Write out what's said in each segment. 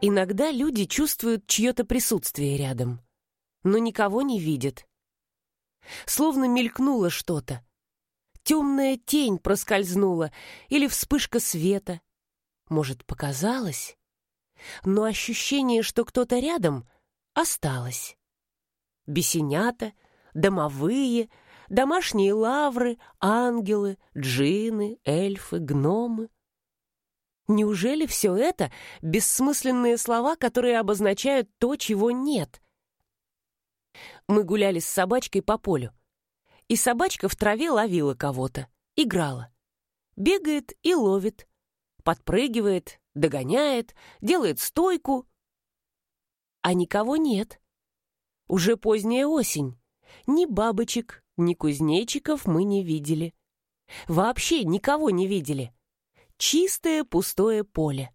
Иногда люди чувствуют чье-то присутствие рядом, но никого не видят. Словно мелькнуло что-то. Темная тень проскользнула или вспышка света. Может, показалось? Но ощущение, что кто-то рядом, осталось. Бесенята, домовые, домашние лавры, ангелы, джины, эльфы, гномы — Неужели все это — бессмысленные слова, которые обозначают то, чего нет? Мы гуляли с собачкой по полю. И собачка в траве ловила кого-то, играла. Бегает и ловит. Подпрыгивает, догоняет, делает стойку. А никого нет. Уже поздняя осень. Ни бабочек, ни кузнечиков мы не видели. Вообще никого не видели чистое пустое поле.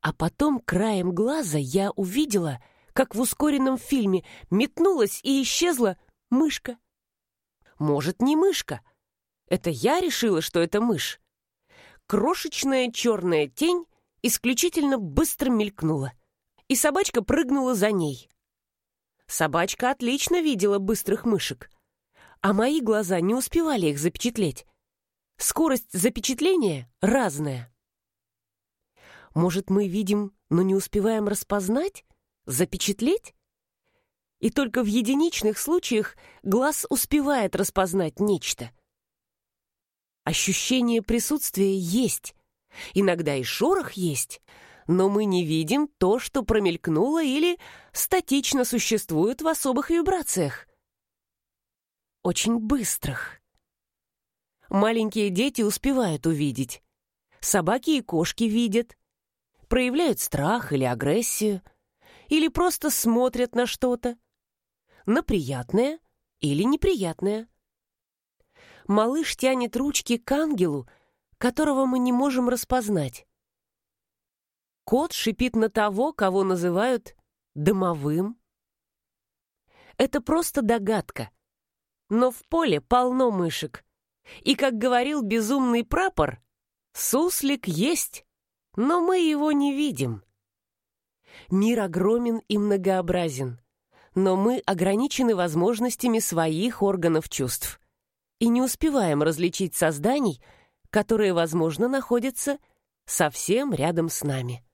А потом краем глаза я увидела, как в ускоренном фильме метнулась и исчезла мышка. Может, не мышка. Это я решила, что это мышь. Крошечная черная тень исключительно быстро мелькнула, и собачка прыгнула за ней. Собачка отлично видела быстрых мышек, а мои глаза не успевали их запечатлеть. Скорость запечатления разная. Может, мы видим, но не успеваем распознать, запечатлеть? И только в единичных случаях глаз успевает распознать нечто. Ощущение присутствия есть, иногда и шорох есть, но мы не видим то, что промелькнуло или статично существует в особых вибрациях. Очень быстрых. Маленькие дети успевают увидеть. Собаки и кошки видят. Проявляют страх или агрессию. Или просто смотрят на что-то. На приятное или неприятное. Малыш тянет ручки к ангелу, которого мы не можем распознать. Кот шипит на того, кого называют домовым. Это просто догадка. Но в поле полно мышек. И, как говорил безумный прапор, суслик есть, но мы его не видим. Мир огромен и многообразен, но мы ограничены возможностями своих органов чувств и не успеваем различить созданий, которые, возможно, находятся совсем рядом с нами.